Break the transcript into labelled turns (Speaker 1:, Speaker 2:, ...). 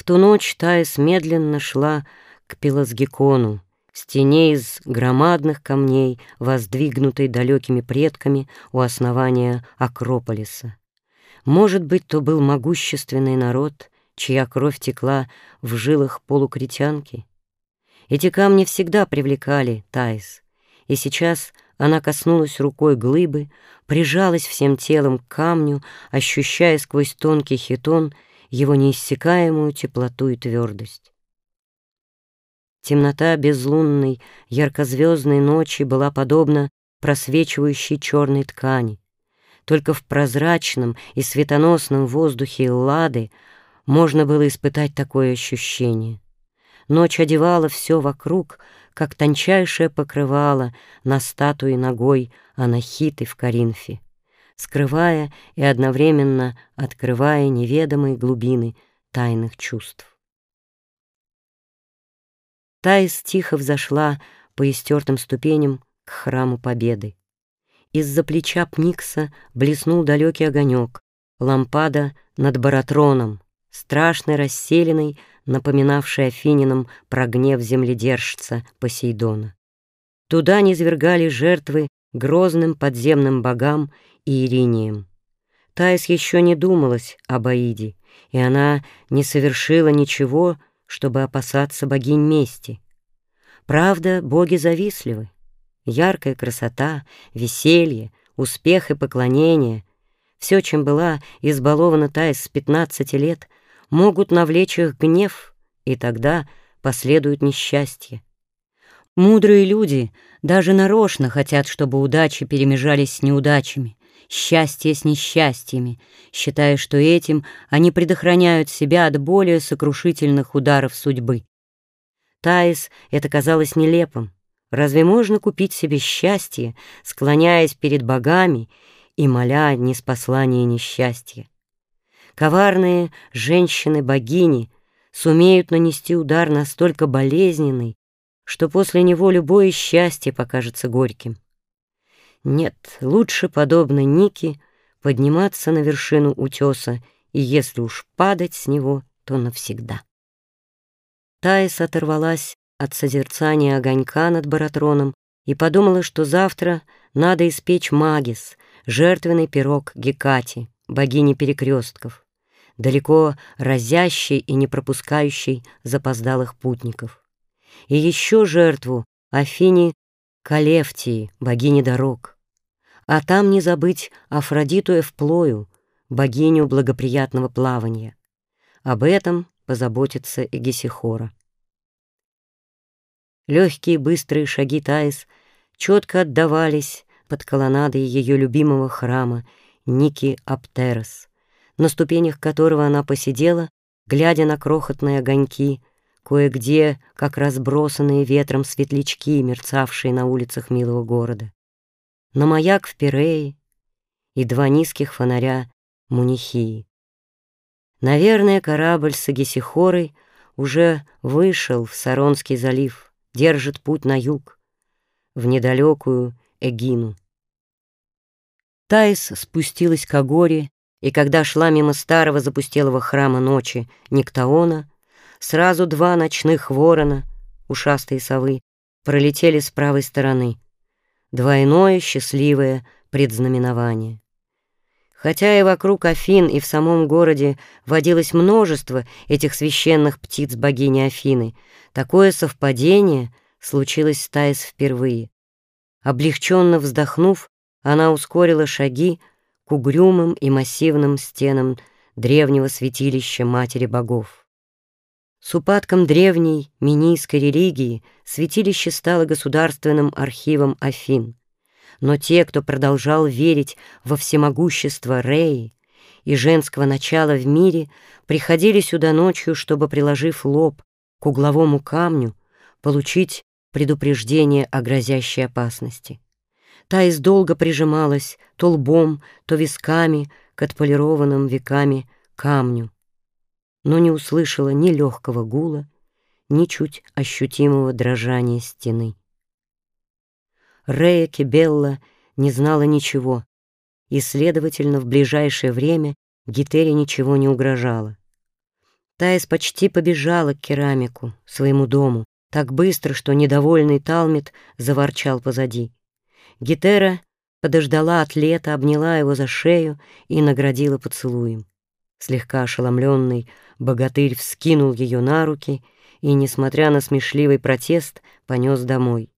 Speaker 1: В ту ночь Таис медленно шла к Пелазгикону, стене из громадных камней, воздвигнутой далекими предками у основания Акрополиса. Может быть, то был могущественный народ, чья кровь текла в жилах полукритянки? Эти камни всегда привлекали Таис, и сейчас она коснулась рукой глыбы, прижалась всем телом к камню, ощущая сквозь тонкий хитон — его неиссякаемую теплоту и твердость. Темнота безлунной, яркозвездной ночи была подобна просвечивающей черной ткани. Только в прозрачном и светоносном воздухе Лады можно было испытать такое ощущение. Ночь одевала все вокруг, как тончайшее покрывало на статуе ногой Анахиты в Коринфе скрывая и одновременно открывая неведомые глубины тайных чувств. Таис тихо взошла по истертым ступеням к храму Победы. Из-за плеча Пникса блеснул далекий огонек, лампада над баратроном, страшный расселенный, напоминавший Афининам про гнев земледержца Посейдона. Туда низвергали жертвы грозным подземным богам и Иринием. Таис еще не думалась об Аиде, и она не совершила ничего, чтобы опасаться богинь мести. Правда, боги завистливы. Яркая красота, веселье, успех и поклонение — все, чем была избалована Таис с пятнадцати лет, могут навлечь их гнев, и тогда последует несчастье. Мудрые люди даже нарочно хотят, чтобы удачи перемежались с неудачами, счастье с несчастьями, считая, что этим они предохраняют себя от более сокрушительных ударов судьбы. Таис это казалось нелепым. Разве можно купить себе счастье, склоняясь перед богами и моля не с послания несчастья? Коварные женщины-богини сумеют нанести удар настолько болезненный, что после него любое счастье покажется горьким. Нет, лучше, подобно Нике, подниматься на вершину утеса, и если уж падать с него, то навсегда. Таис оторвалась от созерцания огонька над баратроном и подумала, что завтра надо испечь магис, жертвенный пирог Гекати, богини перекрестков, далеко разящий и не пропускающий запоздалых путников. И еще жертву Афине Калефтии, богини дорог. А там не забыть Афродиту Эвплою, богиню благоприятного плавания. Об этом позаботится и Гесихора. Легкие быстрые шаги Таис четко отдавались под колоннадой ее любимого храма Ники Аптерос, на ступенях которого она посидела, глядя на крохотные огоньки, кое-где, как разбросанные ветром светлячки, мерцавшие на улицах милого города. На маяк в Пирее и два низких фонаря Мунихии. Наверное, корабль с Агисихорой уже вышел в Саронский залив, держит путь на юг, в недалекую Эгину. Таис спустилась к Агоре, и когда шла мимо старого запустелого храма ночи Никтаона, Сразу два ночных ворона, ушастые совы, пролетели с правой стороны. Двойное счастливое предзнаменование. Хотя и вокруг Афин, и в самом городе водилось множество этих священных птиц богини Афины, такое совпадение случилось с Таис впервые. Облегченно вздохнув, она ускорила шаги к угрюмым и массивным стенам древнего святилища Матери Богов. С упадком древней минийской религии святилище стало государственным архивом Афин. Но те, кто продолжал верить во всемогущество Реи и женского начала в мире, приходили сюда ночью, чтобы, приложив лоб к угловому камню, получить предупреждение о грозящей опасности. Таис долго прижималась то лбом, то висками к отполированным веками камню, но не услышала ни легкого гула, ни чуть ощутимого дрожания стены. Рея Кебелла не знала ничего, и, следовательно, в ближайшее время Гетере ничего не угрожало. Таис почти побежала к керамику, своему дому, так быстро, что недовольный Талмит заворчал позади. Гетера подождала атлета, обняла его за шею и наградила поцелуем. Слегка ошеломленный богатырь вскинул ее на руки и, несмотря на смешливый протест, понес домой.